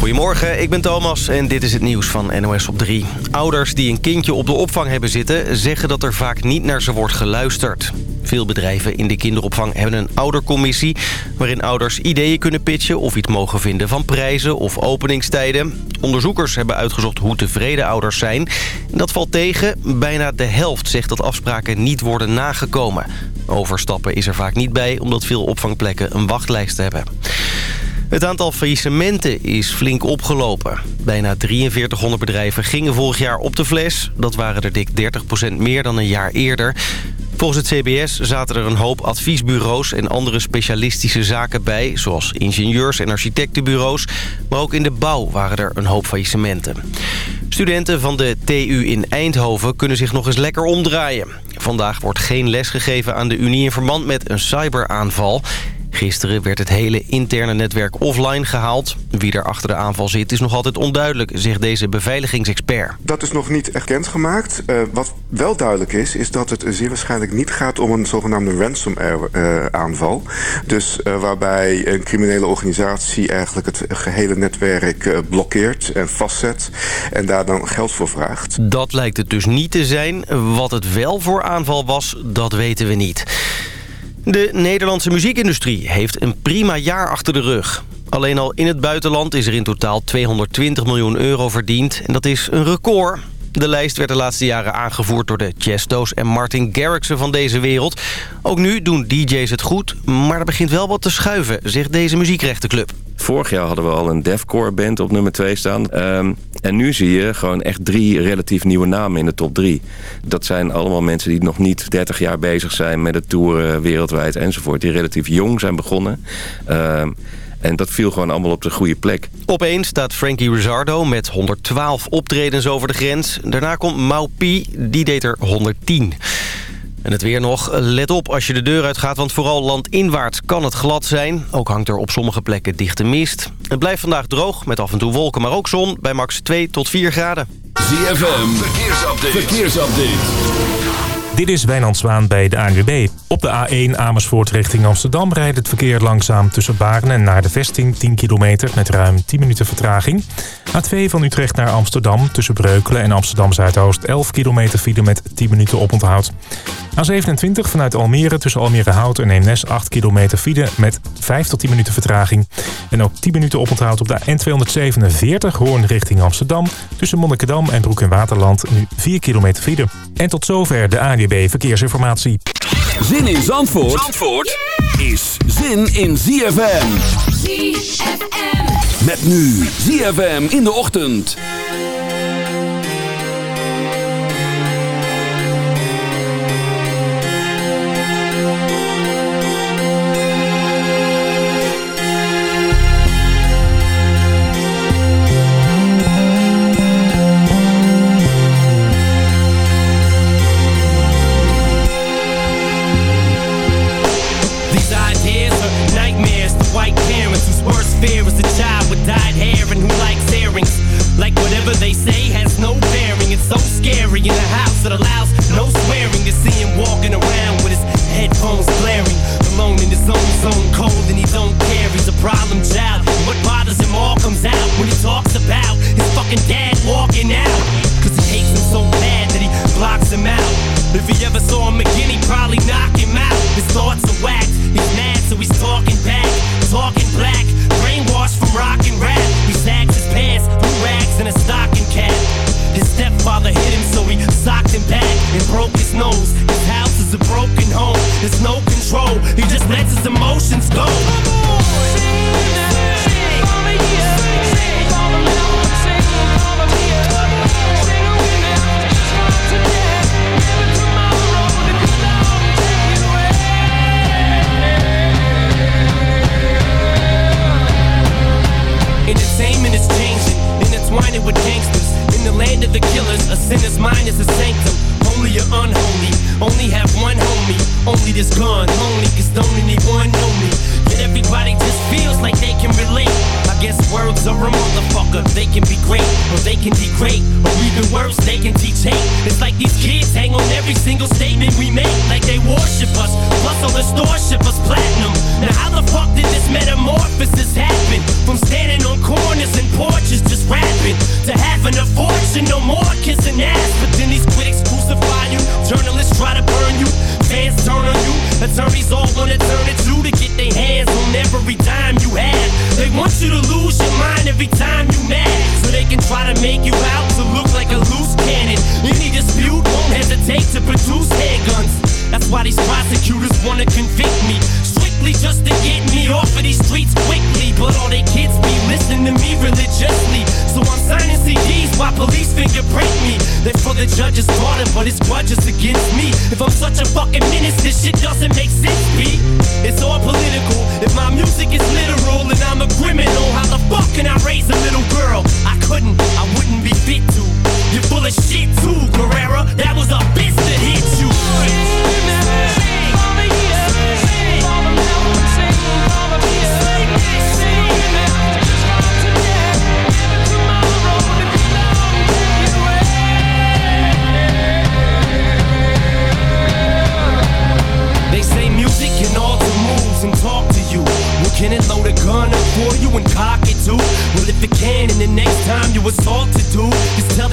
Goedemorgen, ik ben Thomas en dit is het nieuws van NOS op 3. Ouders die een kindje op de opvang hebben zitten... zeggen dat er vaak niet naar ze wordt geluisterd. Veel bedrijven in de kinderopvang hebben een oudercommissie... waarin ouders ideeën kunnen pitchen of iets mogen vinden van prijzen of openingstijden. Onderzoekers hebben uitgezocht hoe tevreden ouders zijn. Dat valt tegen. Bijna de helft zegt dat afspraken niet worden nagekomen. Overstappen is er vaak niet bij, omdat veel opvangplekken een wachtlijst hebben. Het aantal faillissementen is flink opgelopen. Bijna 4300 bedrijven gingen vorig jaar op de fles. Dat waren er dik 30% meer dan een jaar eerder. Volgens het CBS zaten er een hoop adviesbureaus en andere specialistische zaken bij... zoals ingenieurs- en architectenbureaus. Maar ook in de bouw waren er een hoop faillissementen. Studenten van de TU in Eindhoven kunnen zich nog eens lekker omdraaien. Vandaag wordt geen les gegeven aan de Unie in verband met een cyberaanval... Gisteren werd het hele interne netwerk offline gehaald. Wie er achter de aanval zit is nog altijd onduidelijk, zegt deze beveiligingsexpert. Dat is nog niet erkend gemaakt. Uh, wat wel duidelijk is, is dat het zeer waarschijnlijk niet gaat om een zogenaamde ransomware uh, aanval. Dus uh, waarbij een criminele organisatie eigenlijk het gehele netwerk blokkeert en vastzet en daar dan geld voor vraagt. Dat lijkt het dus niet te zijn. Wat het wel voor aanval was, dat weten we niet. De Nederlandse muziekindustrie heeft een prima jaar achter de rug. Alleen al in het buitenland is er in totaal 220 miljoen euro verdiend. En dat is een record. De lijst werd de laatste jaren aangevoerd door de Chesto's en Martin Garrixen van deze wereld. Ook nu doen DJ's het goed, maar er begint wel wat te schuiven, zegt deze muziekrechtenclub. Vorig jaar hadden we al een deathcore band op nummer 2 staan. Um, en nu zie je gewoon echt drie relatief nieuwe namen in de top 3. Dat zijn allemaal mensen die nog niet 30 jaar bezig zijn met het toeren wereldwijd enzovoort. Die relatief jong zijn begonnen. Um, en dat viel gewoon allemaal op de goede plek. Opeens staat Frankie Rizzardo met 112 optredens over de grens. Daarna komt Mau P, die deed er 110. En het weer nog. Let op als je de deur uitgaat, want vooral landinwaarts kan het glad zijn. Ook hangt er op sommige plekken dichte mist. Het blijft vandaag droog, met af en toe wolken, maar ook zon... bij max 2 tot 4 graden. ZFM, verkeersupdate. verkeersupdate. Dit is Wijnand Zwaan bij de ANWB. Op de A1 Amersfoort richting Amsterdam rijdt het verkeer langzaam tussen Baren en naar de vesting 10 kilometer met ruim 10 minuten vertraging. A2 van Utrecht naar Amsterdam tussen Breukelen en Amsterdam Zuidoost 11 kilometer file met 10 minuten oponthoud. A27 vanuit Almere tussen Almere Hout en Eemnes 8 kilometer file met 5 tot 10 minuten vertraging. En ook 10 minuten oponthoud op de N247 Hoorn richting Amsterdam tussen Monnikendam en Broek in Waterland nu 4 kilometer file. En tot zover de ANWB Verkeersinformatie. Zin in Zandvoort, Zandvoort is zin in ZFM. ZFM. Met nu ZFM in de ochtend. And who likes earrings. Like whatever they say has no bearing. It's so scary in a house that allows no swearing to see him walking around with his headphones blaring. Alone in his own zone, cold and he don't care. He's a problem child. What bothers If I'm such a fucking menace, this shit doesn't make sense, B. It's all political. If my music is literal and I'm a criminal, how the fuck can I raise a little girl?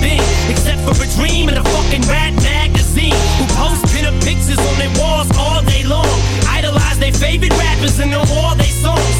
been, except for a dream and a fucking rat magazine. Who post pinup pictures on their walls all day long. Idolize their favorite rappers and know all their songs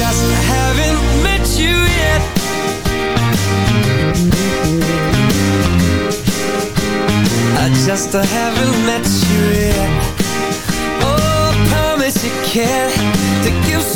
just haven't met you yet. I just haven't met you yet Oh, I promise you can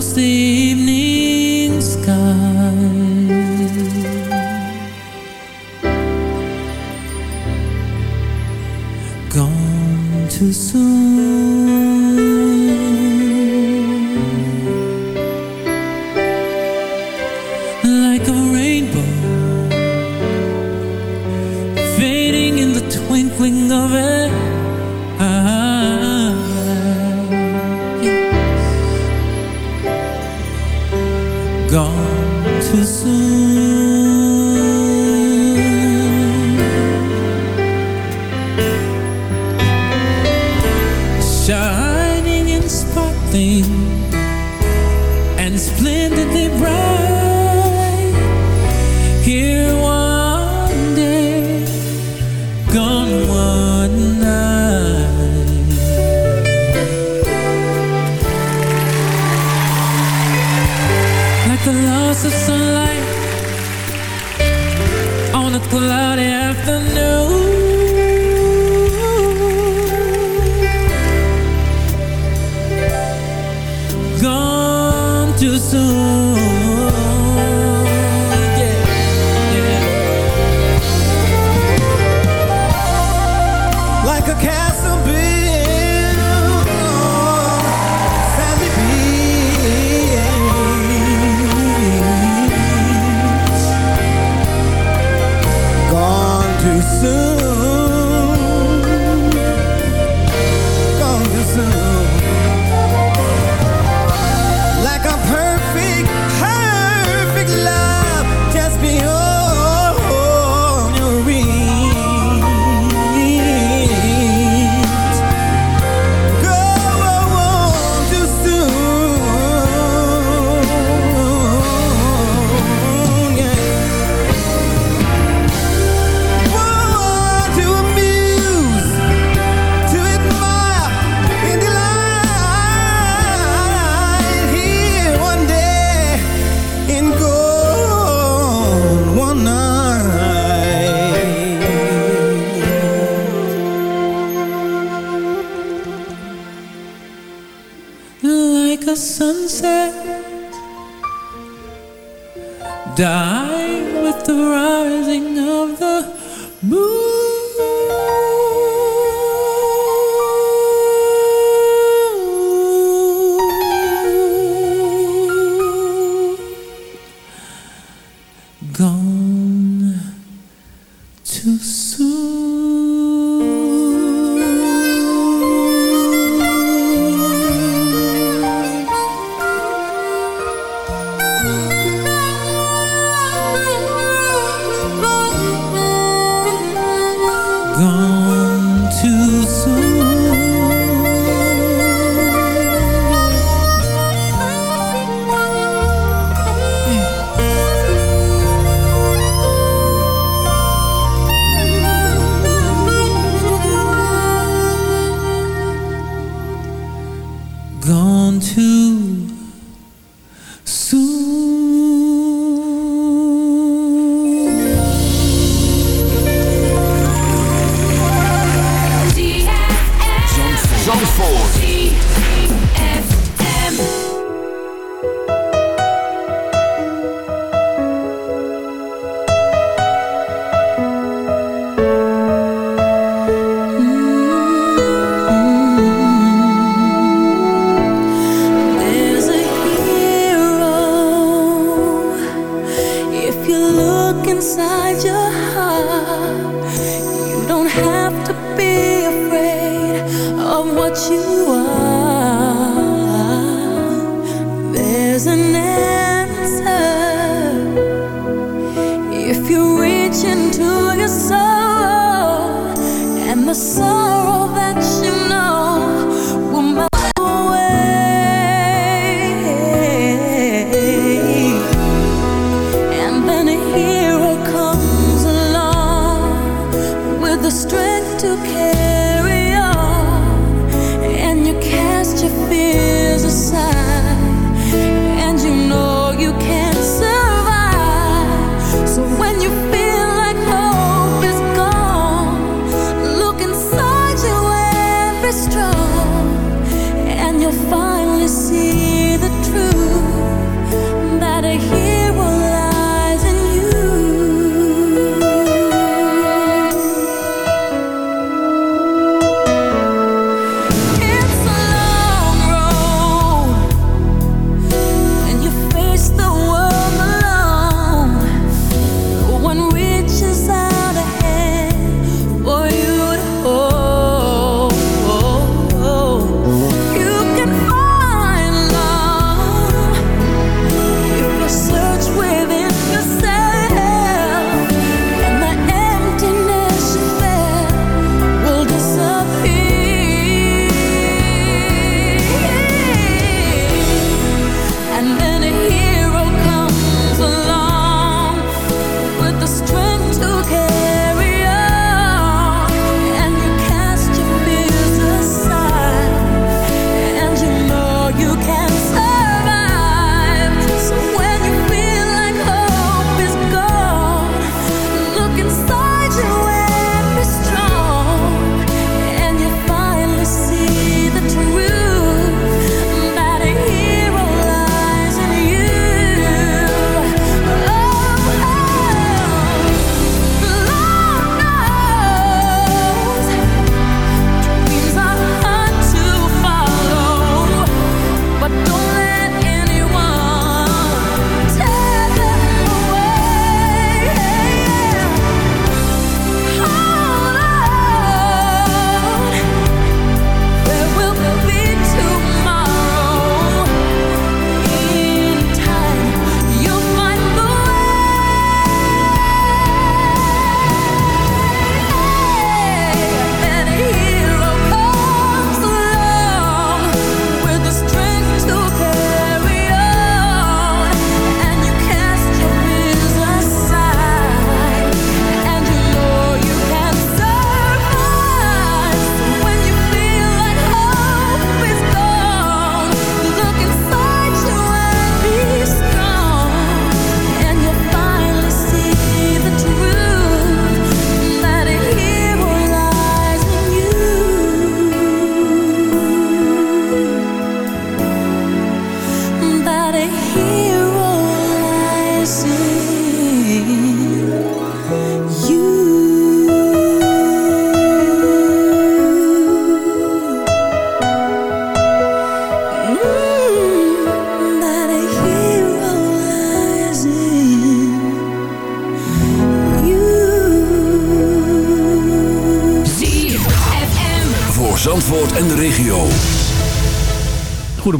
across the evening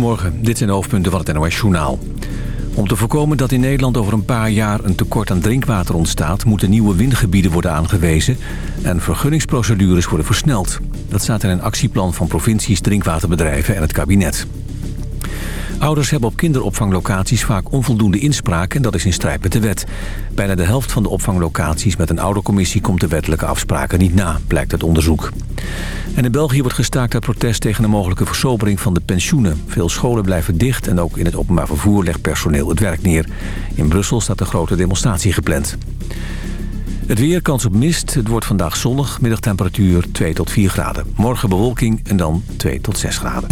Goedemorgen, dit zijn de hoofdpunten van het NOS-journaal. Om te voorkomen dat in Nederland over een paar jaar een tekort aan drinkwater ontstaat... moeten nieuwe windgebieden worden aangewezen en vergunningsprocedures worden versneld. Dat staat in een actieplan van provincies, drinkwaterbedrijven en het kabinet. Ouders hebben op kinderopvanglocaties vaak onvoldoende inspraak en dat is in strijd met de wet. Bijna de helft van de opvanglocaties met een oudercommissie komt de wettelijke afspraken niet na, blijkt het onderzoek. En in België wordt gestaakt uit protest tegen een mogelijke versobering van de pensioenen. Veel scholen blijven dicht en ook in het openbaar vervoer legt personeel het werk neer. In Brussel staat een grote demonstratie gepland. Het weer, kans op mist. Het wordt vandaag zonnig. Middagtemperatuur 2 tot 4 graden. Morgen bewolking en dan 2 tot 6 graden.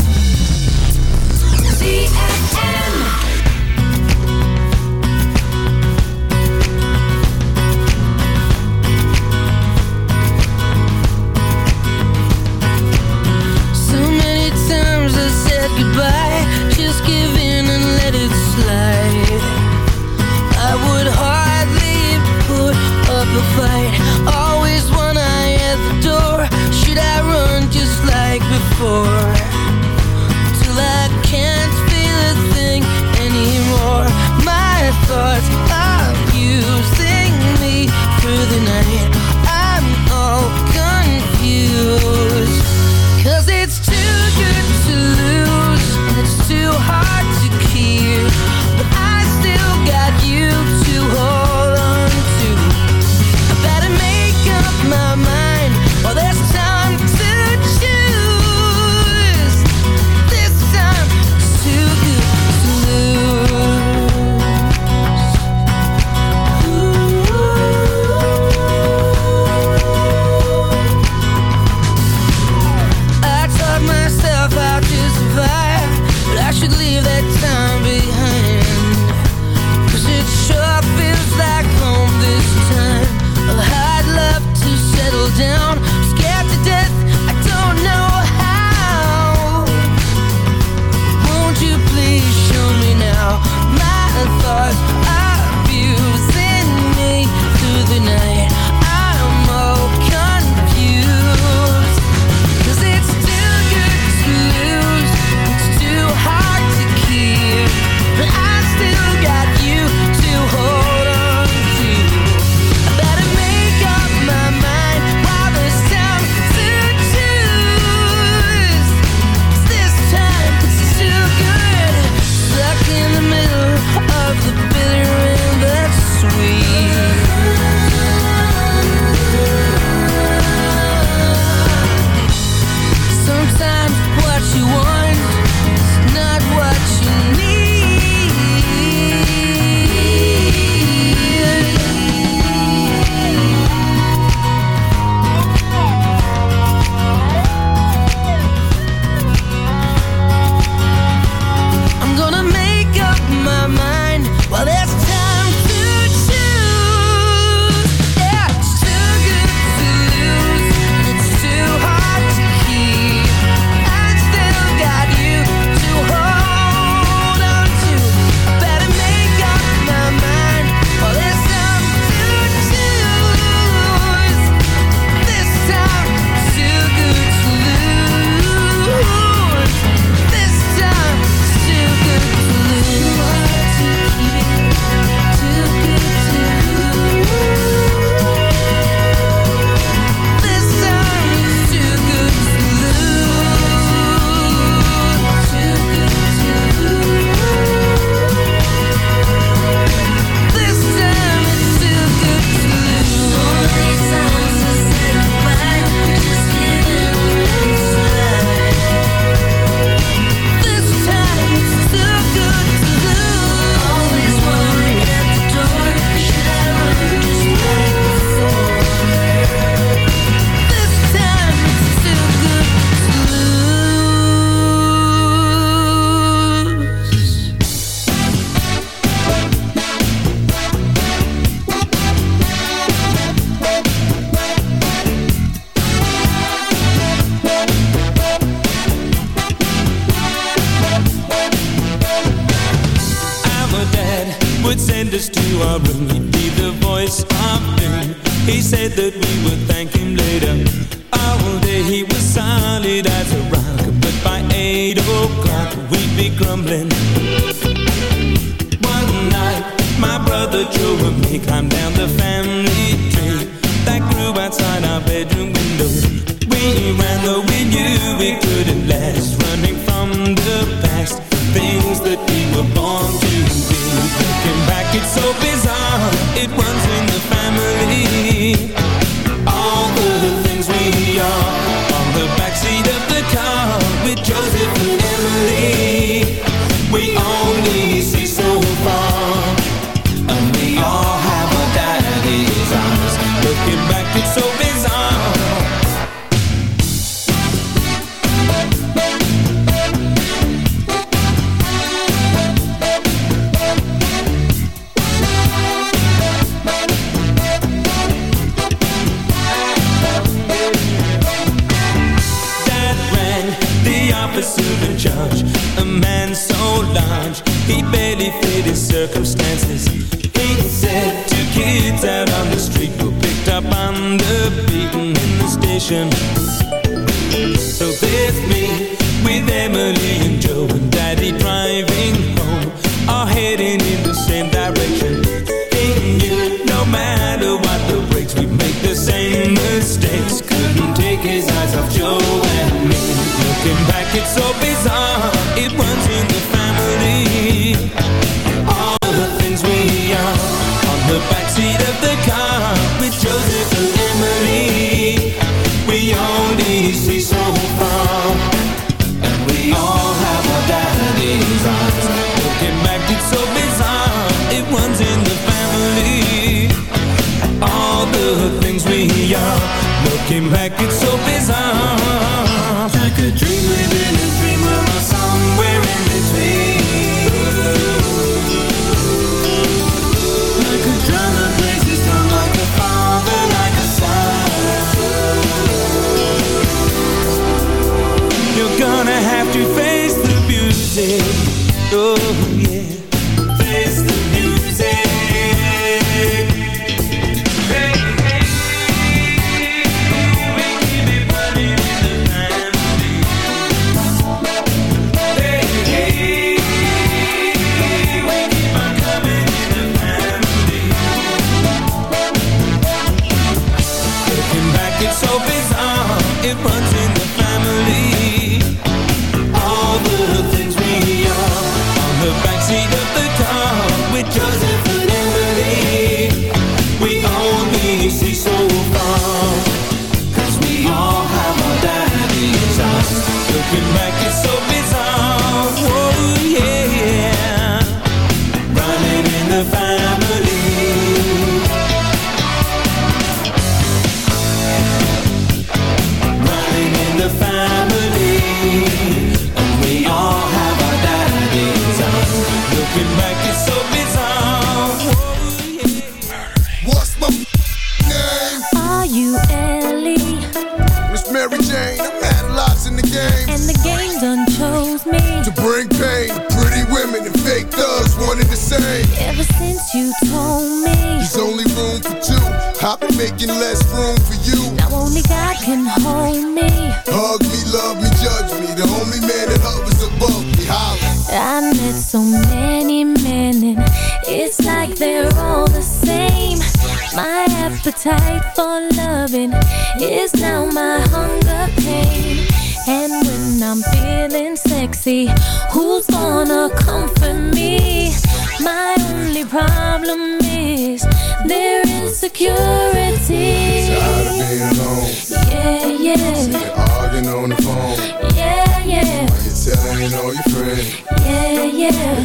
appetite for loving is now my hunger pain. And when I'm feeling sexy, who's gonna comfort me? My only problem is their insecurity. Tired of being alone. Yeah, yeah. Sitting arguing on the phone. Yeah, yeah. Why you telling all your friends? Yeah, yeah.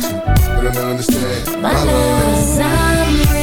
But I don't understand. My, my love, love. I'm real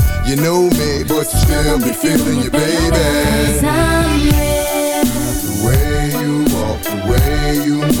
you know me, but you still be feeling your baby. The way you walk, the way you move,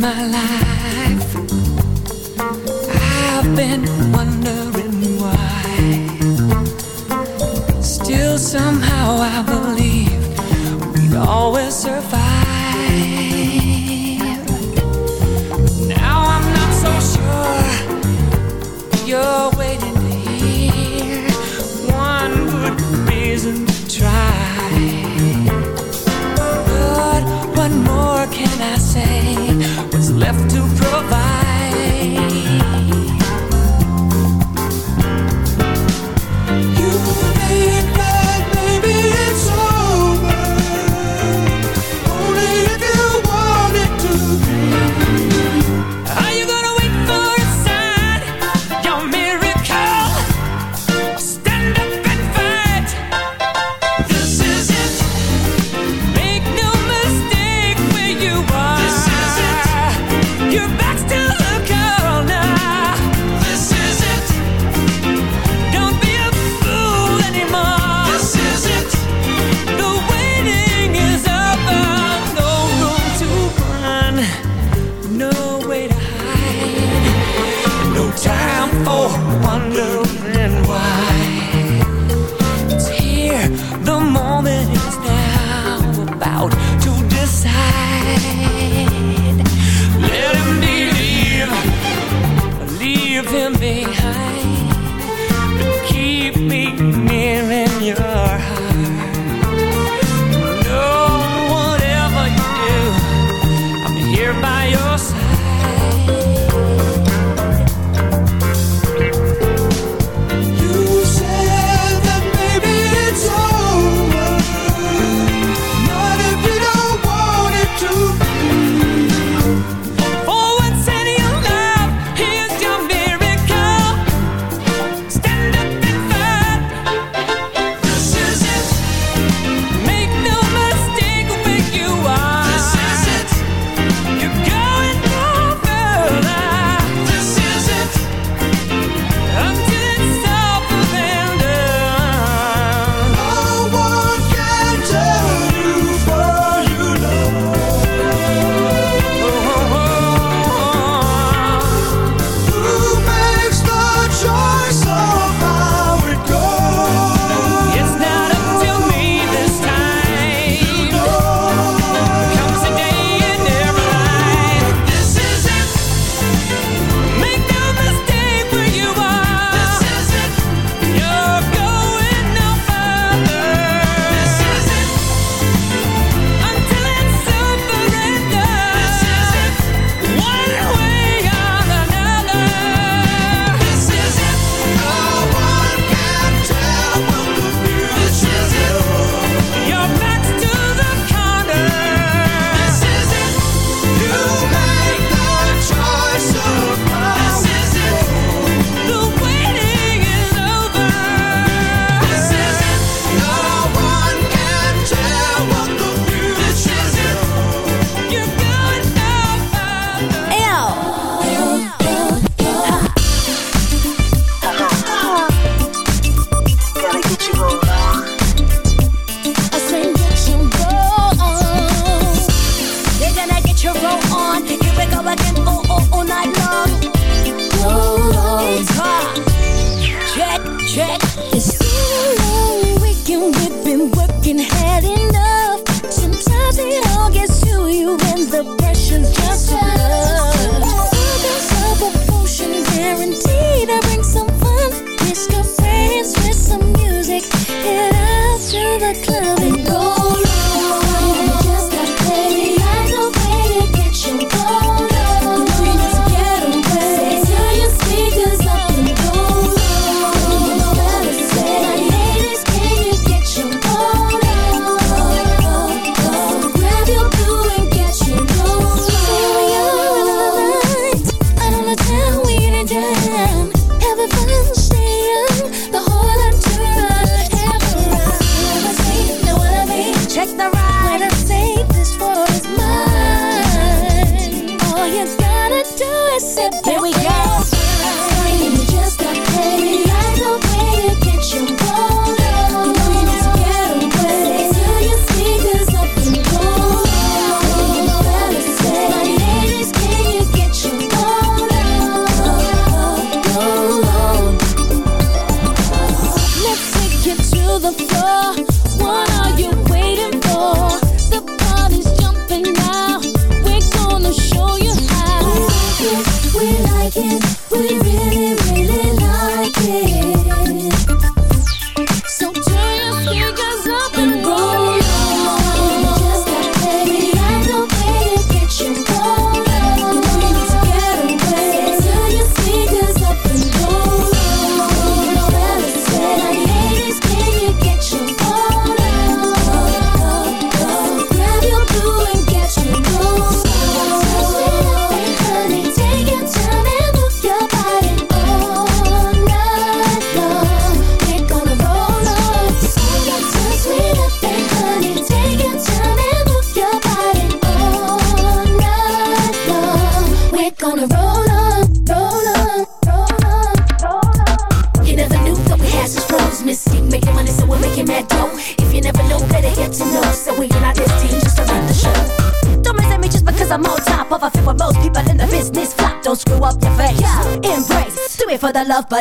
my life. I've been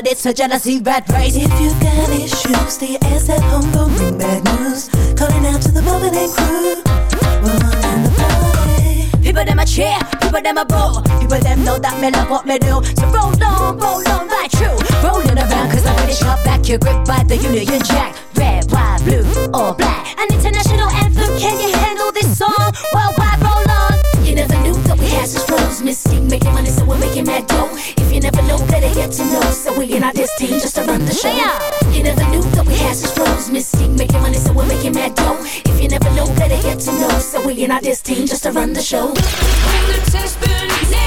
it's a jealousy red race. If you got issues, stay your ass at home, don't bring bad news. Calling out to the moment and crew. People them a cheer, people them a boo. People them know that me love what me do. So roll on, roll on right true, Rolling around cause I'm really sharp back. You're gripped by the Union Jack. Red, white, blue, or black. An international anthem, can you handle this song? Worldwide, roll on. You never knew that we had such flows. Mis-Teeq making money so we're making mad dough in love, so we in our this just to run the show. You never knew that we had such flows. Mis-Teeq making money, so we're making mad dough. If you never know, better get to know. So we in our this just to run the show. When the test burns